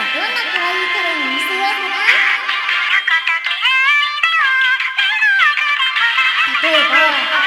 はどんな可愛いカレンを見せようかな例えばお耳貸して